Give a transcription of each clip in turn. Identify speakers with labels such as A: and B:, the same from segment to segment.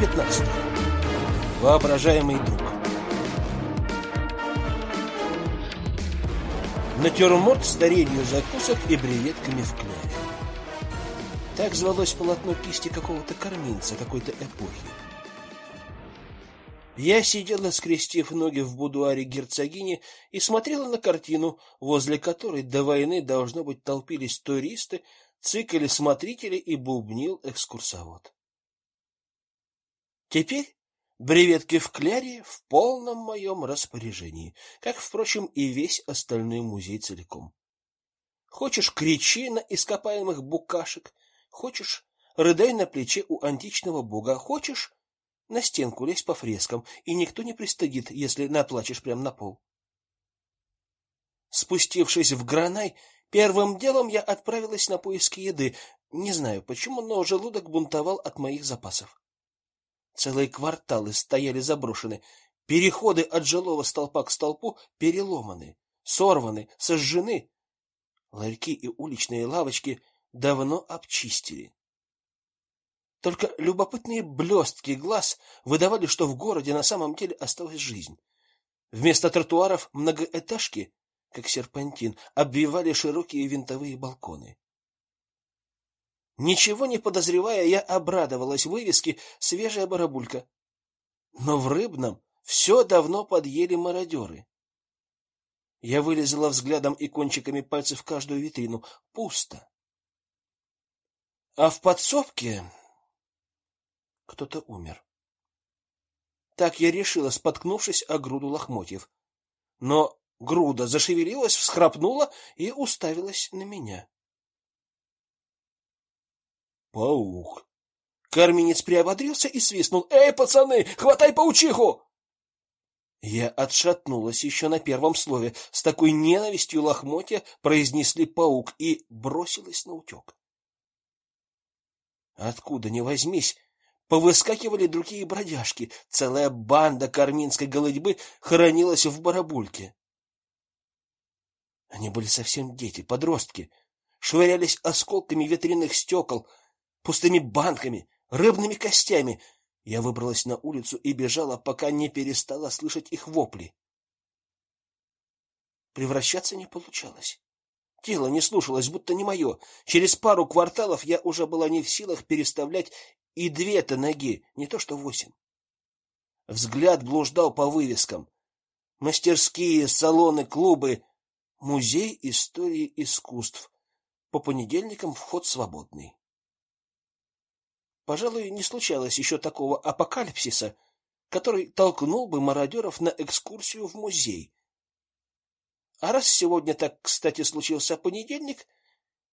A: 15. Воображаемый друг. Натюрморт с тарелью закусок и бреветками в кляре. Так звалось полотно кисти какого-то корминца какой-то эпохи. Я сидела, скрестив ноги в будуаре герцогини и смотрела на картину, возле которой до войны должно быть толпились туристы, цикали смотрители и бубнил экскурсовод. Теперь бреветки в кляре в полном моем распоряжении, как, впрочем, и весь остальной музей целиком. Хочешь, кричи на ископаемых букашек, хочешь, рыдай на плече у античного бога, хочешь, на стенку лезь по фрескам, и никто не пристыдит, если наплачешь прямо на пол. Спустившись в Гранай, первым делом я отправилась на поиски еды. Не знаю почему, но желудок бунтовал от моих запасов. Целые кварталы стояли заброшены, переходы от жилого столпа к столпу переломаны, сорваны, сожжены. Ларьки и уличные лавочки давно обчистили. Только любопытные блестки глаз выдавали, что в городе на самом деле осталась жизнь. Вместо тротуаров многоэтажки, как серпантин, обвивали широкие винтовые балконы. Ничего не подозревая, я обрадовалась вывеске «Свежая барабулька». Но в Рыбном все давно подъели мародеры. Я вылезала взглядом и кончиками пальцев в каждую витрину. Пусто. А в подсобке кто-то умер. Так я решила, споткнувшись о груду лохмотьев. Но груда зашевелилась, всхрапнула и уставилась на меня. Паук. Карминец приободрился и свистнул: "Эй, пацаны, хватай паучиху!" Я отшатнулась еще на первом слове. С такой ненавистью лохмотья произнесли паук и бросилась на утек. Откуда ни возьмись, повыскакивали другие бродяжки. Целая банда карминской голодьбы хоронилась в барабульке. Они были совсем дети, подростки, швырялись осколками ветряных стекол, пустыми банками, рыбными костями. Я выбралась на улицу и бежала, пока не перестала слышать их вопли. Превращаться не получалось. Тело не слушалось, будто не мое. Через пару кварталов я уже была не в силах переставлять и две-то ноги, не то что восемь. Взгляд блуждал по вывескам. Мастерские, салоны, клубы, музей истории искусств. По понедельникам вход свободный. Пожалуй, не случалось еще такого апокалипсиса, который толкнул бы мародеров на экскурсию в музей. А раз сегодня так, кстати, случился понедельник,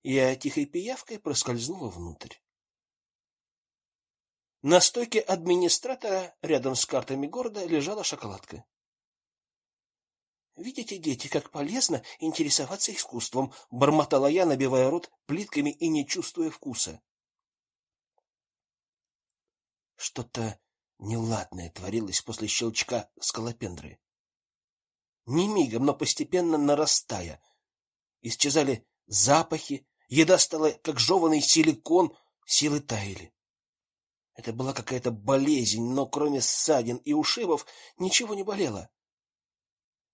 A: я тихой пиявкой проскользнула внутрь. На стойке администратора рядом с картами города лежала шоколадка. Видите, дети, как полезно интересоваться искусством, бормотала я, набивая рот плитками и не чувствуя вкуса. Что-то неладное творилось после щелчка скалопендры. Не мигом, но постепенно нарастая. Исчезали запахи, еда стала как жеванный силикон, силы таяли. Это была какая-то болезнь, но кроме ссадин и ушибов ничего не болело.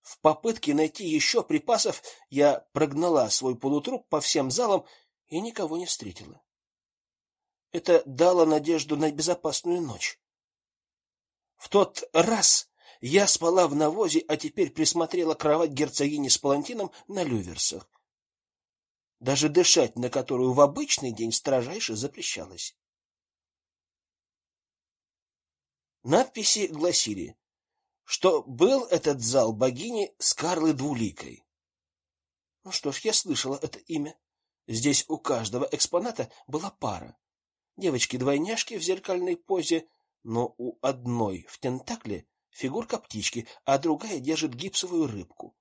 A: В попытке найти еще припасов я прогнала свой полутруп по всем залам и никого не встретила. Это дало надежду на безопасную ночь. В тот раз я спала в навозе, а теперь присмотрела кровать герцогини с палантином на люверсах. Даже дышать на которую в обычный день строжайше запрещалось. Надписи гласили, что был этот зал богини Скарлы Двуликой. Ну что ж, я слышала это имя. Здесь у каждого экспоната была пара. Девочки-двойняшки в зеркальной позе, но у одной в тентакле фигурка птички, а другая держит гипсовую рыбку.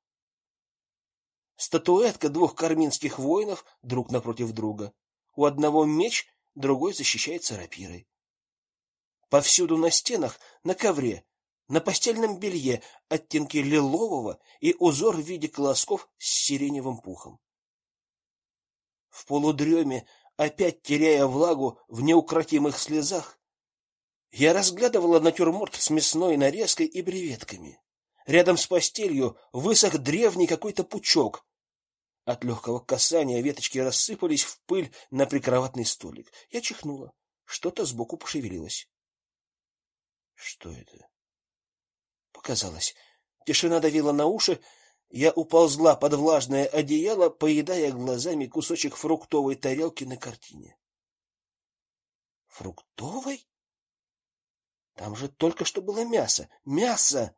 A: Статуэтка двух карминских воинов друг напротив друга. У одного меч, другой защищается рапирой. Повсюду на стенах, на ковре, на постельном белье оттенки лилового и узор в виде колосков с сиреневым пухом. В полудреме опять теряя влагу в неукротимых слезах, Я разглядывала натюрморт с мясной нарезкой и бреветками. Рядом с постелью высох древний какой-то пучок. От легкого касания веточки рассыпались в пыль на прикроватный столик. Я чихнула. Что-то сбоку пошевелилось. Что это? Показалось. Тишина давила на уши. Я уползла под влажное одеяло, поедая глазами кусочек фруктовой тарелки на картине. Фруктовой? Там же только что было мясо. Мясо!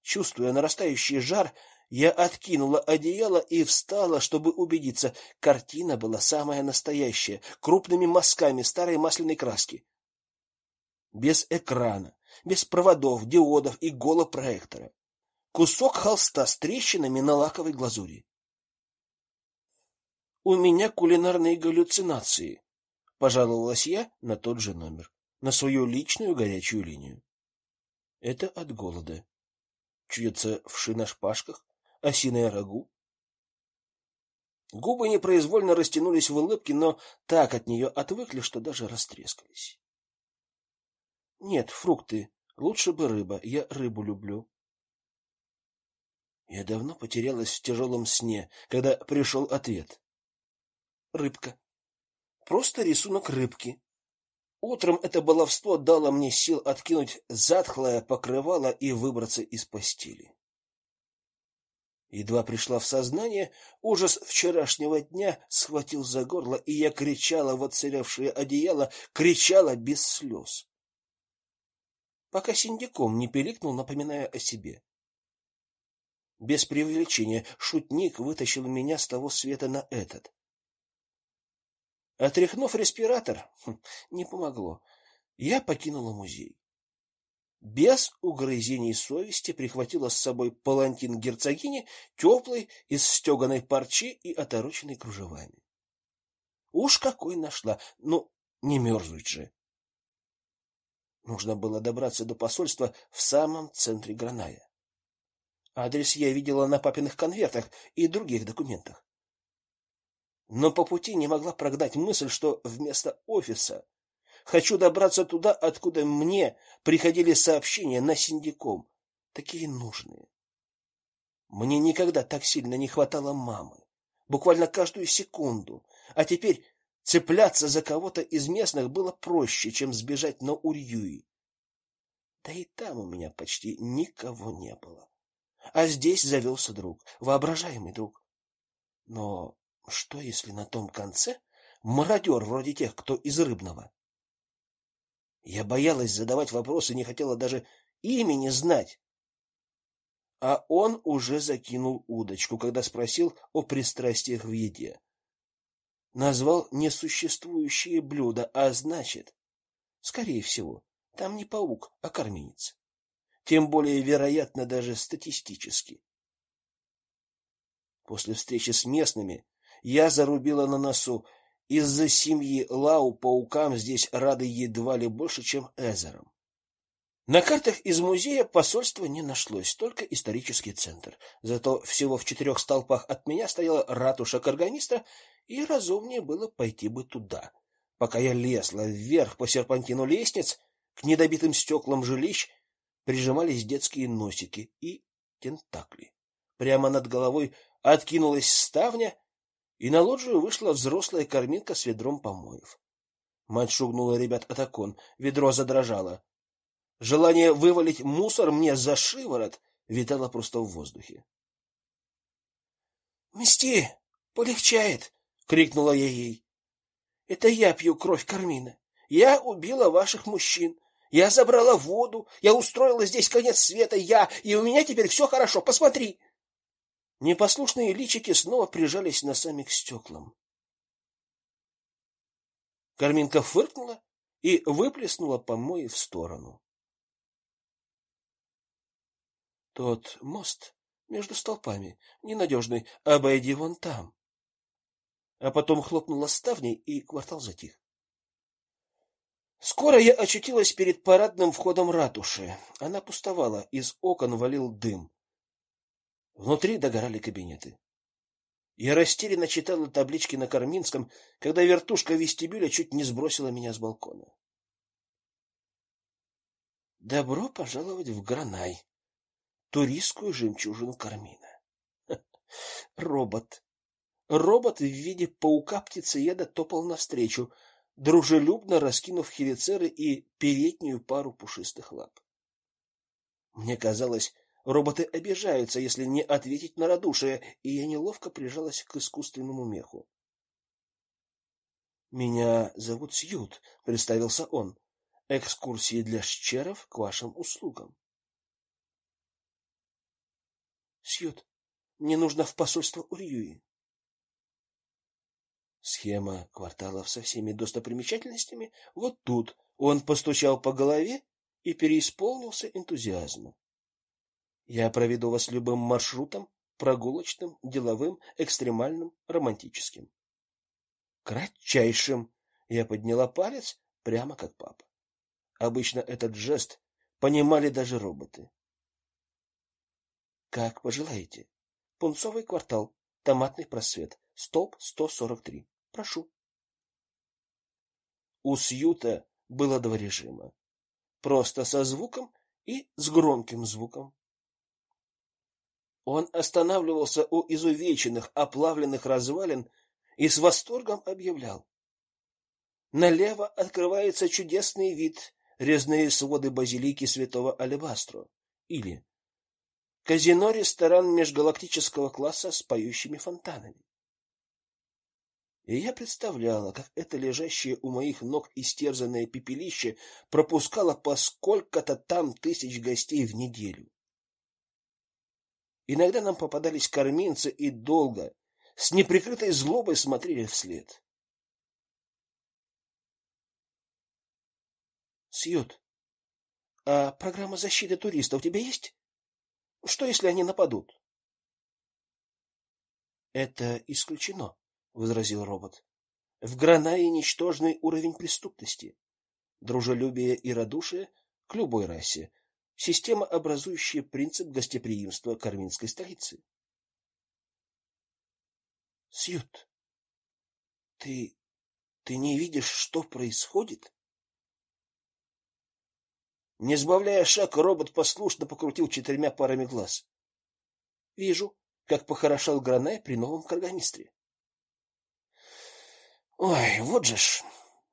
A: Чувствуя нарастающий жар, я откинула одеяло и встала, чтобы убедиться, картина была самая настоящая, крупными мазками старой масляной краски. Без экрана, без проводов, диодов и голопроектора. Кусок холста с трещинами на лаковой глазури. У меня кулинарные галлюцинации, пожаловалась я на тот же номер, на свою личную горячую линию. Это от голода. Чуется вши на шпажках, осиное рагу. Губы непроизвольно растянулись в улыбке, но так от нее отвыкли, что даже растрескались. Нет, фрукты. Лучше бы рыба. Я рыбу люблю. Я давно потерялась в тяжелом сне, когда пришел ответ. Рыбка. Просто рисунок рыбки. Утром это баловство дало мне сил откинуть затхлое покрывало и выбраться из постели. Едва пришла в сознание, ужас вчерашнего дня схватил за горло, и я кричала в отсыревшее одеяло, кричала без слез. Пока синдиком не пиликнул, напоминая о себе. Без преувеличения, шутник вытащил меня с того света на этот. Отряхнув респиратор, хм, не помогло. Я покинула музей без угрызений совести прихватила с собой палантин герцогини, теплый, из стеганой парчи и отороченный кружевами. Уж какой нашла, ну, не мерзнуть же. Нужно было добраться до посольства в самом центре Граная. Адрес я видела на папиных конвертах и других документах. Но по пути не могла прогнать мысль, что вместо офиса Хочу добраться туда, откуда мне приходили сообщения на синдиком, такие нужные. Мне никогда так сильно не хватало мамы, буквально каждую секунду, а теперь цепляться за кого-то из местных было проще, чем сбежать на Урьюи. Да и там у меня почти никого не было. А здесь завелся друг, воображаемый друг. Но что если на том конце мародер вроде тех, кто из Рыбного? Я боялась задавать вопросы, не хотела даже имени знать. А он уже закинул удочку, когда спросил о пристрастиях в еде. Назвал несуществующие блюда, а значит, скорее всего, там не паук, а кормилец. Тем более вероятно даже статистически. После встречи с местными я зарубила на носу из-за семьи Лау паукам здесь рады едва ли больше, чем Эзерам. На картах из музея посольства не нашлось, только исторический центр. Зато всего в четырех столпах от меня стояла ратуша карганиста, и разумнее было пойти бы туда. Пока я лезла вверх по серпантину лестниц, к недобитым стеклам жилищ прижимались детские носики и тентакли. Прямо над головой откинулась ставня, и на лоджию вышла взрослая кормилка с ведром помоев. Мать шугнула ребят от окон, ведро задрожало. Желание вывалить мусор мне за шиворот витало просто в воздухе. "Мсти, полегчает", крикнула я ей. "Это я пью кровь Кармина. Я убила ваших мужчин. Я забрала воду, я устроила здесь конец света, я, и у меня теперь все хорошо. Посмотри". Непослушные личики снова прижались носами к стеклам. Карминка фыркнула и выплеснула помои в сторону. Тот мост между столпами ненадежный, обойди вон там. А потом хлопнула ставней, и квартал затих. Скоро я очутилась перед парадным входом ратуши. Она пустовала, из окон валил дым. Внутри догорали кабинеты. Я растерянно читала таблички на Карминском, когда вертушка вестибюля чуть не сбросила меня с балкона. Добро пожаловать в Гранай, туристскую жемчужину Кармина. Робот. Робот в виде паука-птицееда топал навстречу, дружелюбно раскинув хелицеры и переднюю пару пушистых лап. Мне казалось, роботы обижаются, если не ответить на радушие, и я неловко прижалась к искусственному меху. Меня зовут Сьют, представился он. Экскурсии для щеров к вашим услугам. Сьют, мне нужно в посольство Урьюи. Схема кварталов со всеми достопримечательностями вот тут. Он постучал по голове и переисполнился энтузиазма. Я проведу вас любым маршрутом, прогулочным, деловым, экстремальным, романтическим. Кратчайшим. Я подняла палец, прямо как папа. Обычно этот жест понимали даже роботы. Как пожелаете. Пунцовый квартал, томатный просвет, столб 143. Прошу. У Сьюта было два режима: просто со звуком и с громким звуком. Он останавливался у изувеченных, оплавленных развалин и с восторгом объявлял: "Налево открывается чудесный вид: резные своды базилики Святого Алебастро" или казино-ресторан межгалактического класса с поющими фонтанами. И я представляла, как это лежащее у моих ног истерзанное пепелище пропускало по сколько-то там тысяч гостей в неделю. Иногда нам попадались корминцы и долго, с неприкрытой злобой смотрели вслед. Сьют, а программа защиты туристов у тебя есть? Что, если они нападут? Это исключено возразил робот. В Гранае ничтожный уровень преступности, дружелюбие и радушие к любой расе, система, образующая принцип гостеприимства карминской столицы. Сьют, ты ты не видишь, что происходит? Не сбавляя шаг, робот послушно покрутил четырьмя парами глаз. Вижу, как похорошел Гранай при новом карганистре. Ой, вот же ж.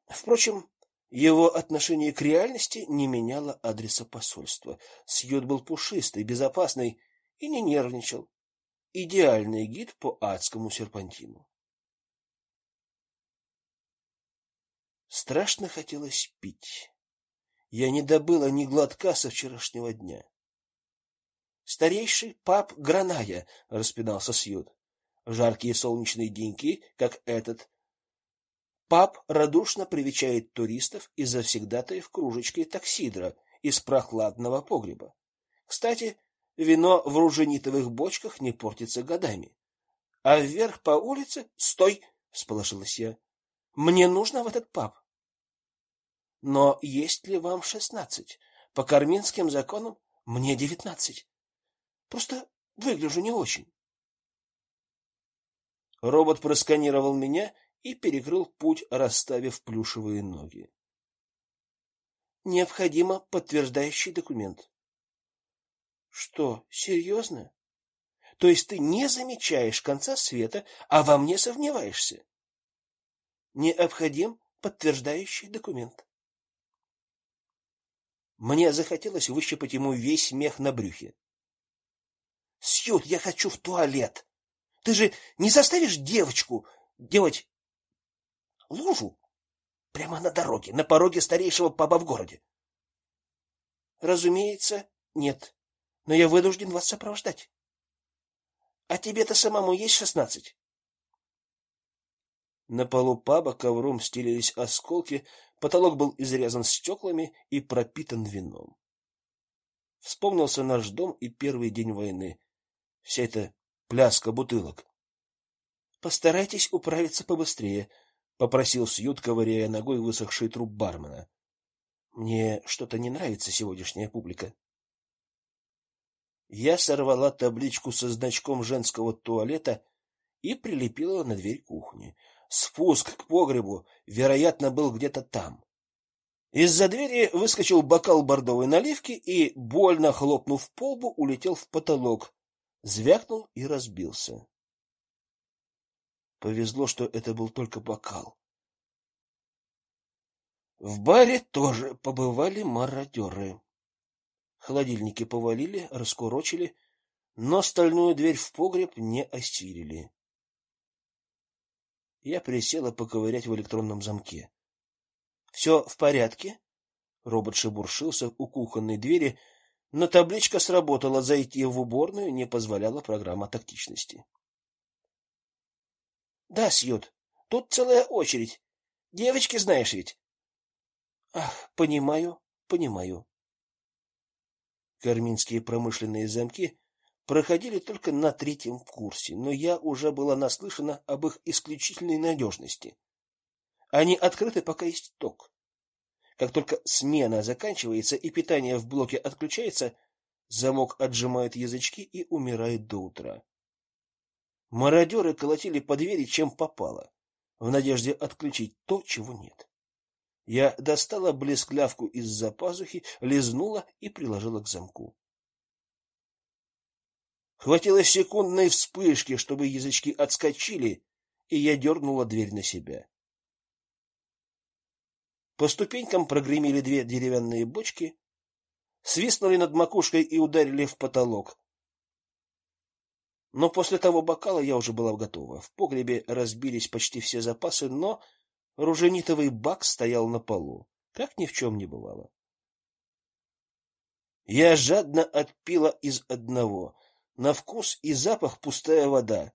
A: Впрочем, его отношение к реальности не меняло адреса посольства. Сьют был пушистый, безопасный и не нервничал. Идеальный гид по адскому серпантину. Страшно хотелось пить. Я не добыла ни глотка со вчерашнего дня. Старейший пап Граная, распинался Сьют. Жаркие солнечные деньки, как этот, Пап радушно привечает туристов и завсегдатаев кружечкой таксидра из прохладного погреба. Кстати, вино в руженитовых бочках не портится годами. А вверх по улице, стой, всполошилась я. Мне нужно в этот паб. Но есть ли вам шестнадцать? По карминским законам мне девятнадцать. Просто выгляжу не очень. Робот просканировал меня и перекрыл путь, расставив плюшевые ноги. Необходимо подтверждающий документ. Что, серьезно? То есть ты не замечаешь конца света, а во мне сомневаешься? Необходим подтверждающий документ. Мне захотелось выщипать ему весь мех на брюхе. Сьют, я хочу в туалет. Ты же не заставишь девочку делать лужу прямо на дороге, на пороге старейшего паба в городе. Разумеется, нет. Но я вынужден вас сопровождать. А тебе-то самому есть шестнадцать?» На полу паба ковром стелились осколки, потолок был изрезан стеклами и пропитан вином. Вспомнился наш дом и первый день войны. Вся эта пляска бутылок. Постарайтесь управиться побыстрее, попросил Сьют, ковыряя ногой высохший труп бармена. Мне что-то не нравится сегодняшняя публика. Я сорвала табличку со значком женского туалета и прилепила на дверь кухни. Спуск к погребу, вероятно, был где-то там. Из-за двери выскочил бокал бордовой наливки и, больно хлопнув по лбу, улетел в потолок, звякнул и разбился. Повезло, что это был только бокал. В баре тоже побывали мародеры. Холодильники повалили, раскурочили, но стальную дверь в погреб не осилили. Я присела поковырять в электронном замке. «Все в порядке? Робот шебуршился у кухонной двери, но табличка сработала, зайти в уборную не позволяла программа тактичности. Да, Сьют, тут целая очередь. Девочки, знаешь ведь. Ах, понимаю, понимаю. Карминские промышленные замки проходили только на третьем курсе, но я уже была наслышана об их исключительной надежности. Они открыты, пока есть ток. Как только смена заканчивается и питание в блоке отключается, замок отжимает язычки и умирает до утра. Мародеры колотили по двери чем попало, в надежде отключить то, чего нет. Я достала блесклявку из-за пазухи, лизнула и приложила к замку. Хватило секундной вспышки, чтобы язычки отскочили, и я дернула дверь на себя. По ступенькам прогремели две деревянные бочки, свистнули над макушкой и ударили в потолок. Но после того бокала я уже была готова. В погребе разбились почти все запасы, но руженитовый бак стоял на полу, как ни в чем не бывало. Я жадно отпила из одного. На вкус и запах пустая вода.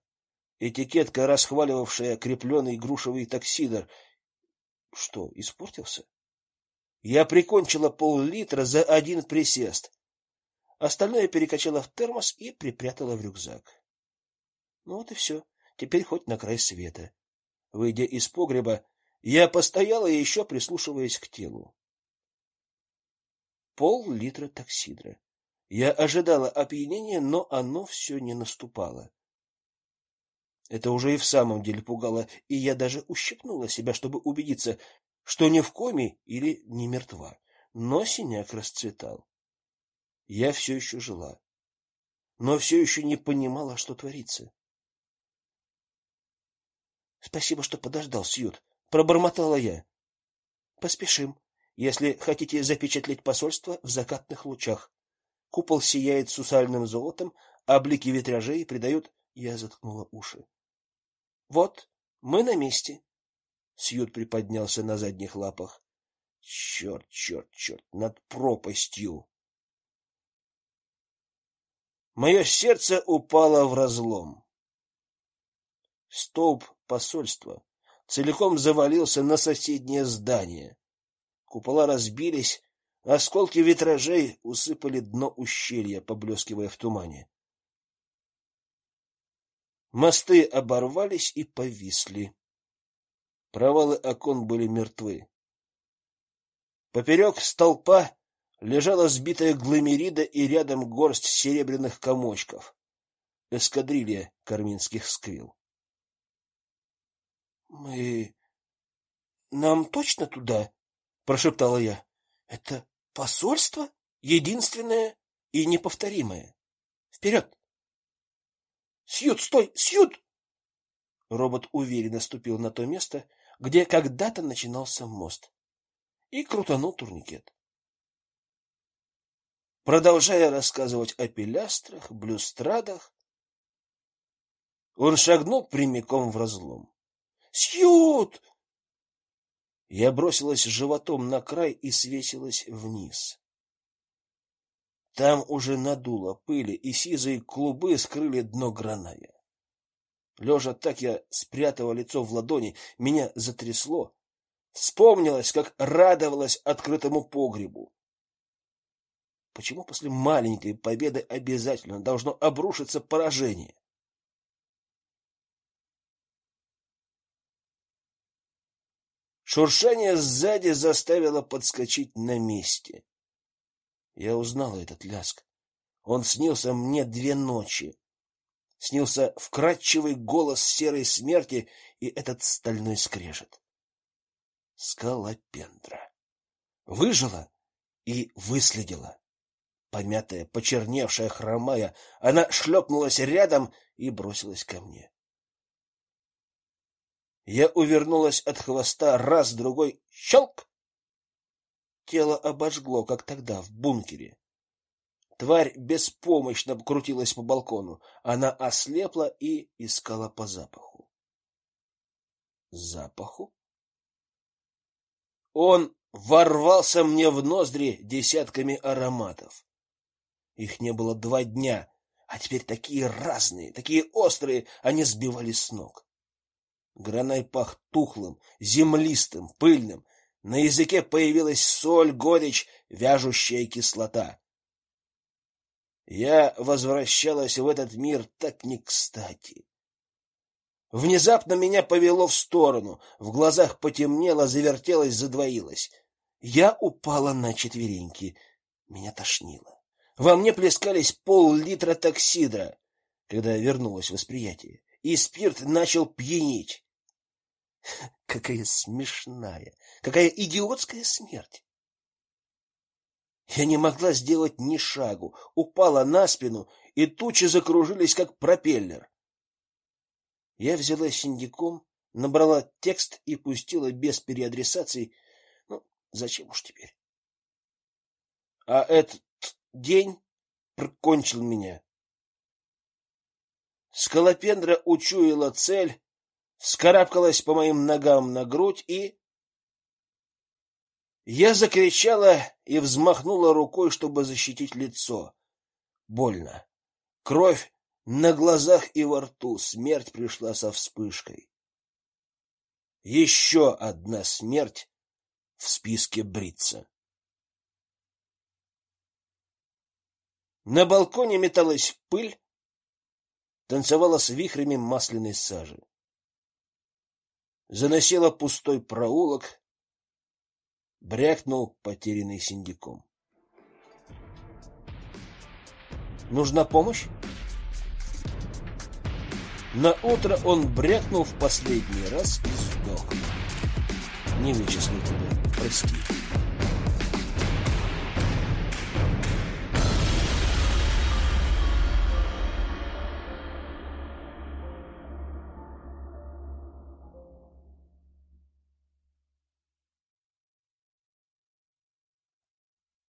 A: Этикетка, расхваливавшая крепленный грушевый токсидр. Что, испортился? Я прикончила пол-литра за один присест. Остальное перекачала в термос и припрятала в рюкзак. Ну вот и все. Теперь хоть на край света. Выйдя из погреба, я постояла еще прислушиваясь к телу. Пол-литра токсидра. Я ожидала опьянения, но оно все не наступало. Это уже и в самом деле пугало, и я даже ущипнула себя, чтобы убедиться, что не в коме или не мертва. Но синяк расцветал. Я все еще жила, но все еще не понимала, что творится. Спасибо, что подождал, Сьют, пробормотала я. Поспешим, если хотите запечатлеть посольство в закатных лучах. Купол сияет сусальным золотом, а блики витражей придают... Я заткнула уши. Вот, мы на месте. Сьют приподнялся на задних лапах. Черт, черт, черт, над пропастью. Мое сердце упало в разлом. Столб посольства целиком завалился на соседнее здание. Купола разбились, осколки витражей усыпали дно ущелья, поблескивая в тумане. Мосты оборвались и повисли. Провалы окон были мертвы. Поперек столпа лежала сбитая гломерида и рядом горсть серебряных комочков. Эскадрилья карминских сквил. Мы нам точно туда, прошептала я. Это посольство единственное и неповторимое. Вперед! Сьют, стой, Сьют! Робот уверенно ступил на то место, где когда-то начинался мост, и крутанул турникет. Продолжая рассказывать о пилястрах, блюстрадах, он шагнул прямиком в разлом. Сьют! Я бросилась животом на край и свесилась вниз. Там уже надуло пыли, и сизые клубы скрыли дно граная. Лежа так я спрятала лицо в ладони, меня затрясло. Вспомнилось, как радовалась открытому погребу. Почему после маленькой победы обязательно должно обрушиться поражение? Шуршание сзади заставило подскочить на месте. Я узнала этот ляск. Он снился мне две ночи. Снился вкрадчивый голос серой смерти и этот стальной скрежет. Скалопендра. выжила и выследила. Помятая, почерневшая, хромая, она шлепнулась рядом и бросилась ко мне. Я увернулась от хвоста раз, другой, щелк! Тело обожгло, как тогда в бункере. Тварь беспомощно крутилась по балкону. Она ослепла и искала по запаху. Запаху? Он ворвался мне в ноздри десятками ароматов. Их не было два дня, а теперь такие разные, такие острые, они сбивали с ног. Гранай пах тухлым, землистым, пыльным. На языке появилась соль, горечь, вяжущая кислота. Я возвращалась в этот мир так не кстати. Внезапно меня повело в сторону, в глазах потемнело, завертелось, задвоилось. Я упала на четвереньки. Меня тошнило. Во мне плескались пол-литра токсидра, когда вернулось восприятие, и спирт начал пьянить. Какая смешная, какая идиотская смерть. Я не могла сделать ни шагу, упала на спину, и тучи закружились как пропеллер. Я взяла синдиком, набрала текст и пустила без переадресации. Ну, зачем уж теперь? А этот день прокончил меня. Скалопендра учуяла цель, вскарабкалась по моим ногам на грудь и... Я закричала и взмахнула рукой, чтобы защитить лицо. Больно. Кровь на глазах и во рту. Смерть пришла со вспышкой. Еще одна смерть в списке бриться. На балконе металась пыль, танцевала с вихрями масляной сажи заносила пустой проулок, брякнул потерянный синдиком. Нужна помощь? На утро он брякнул в последний раз и сдох. Не вычислил тебя, прости.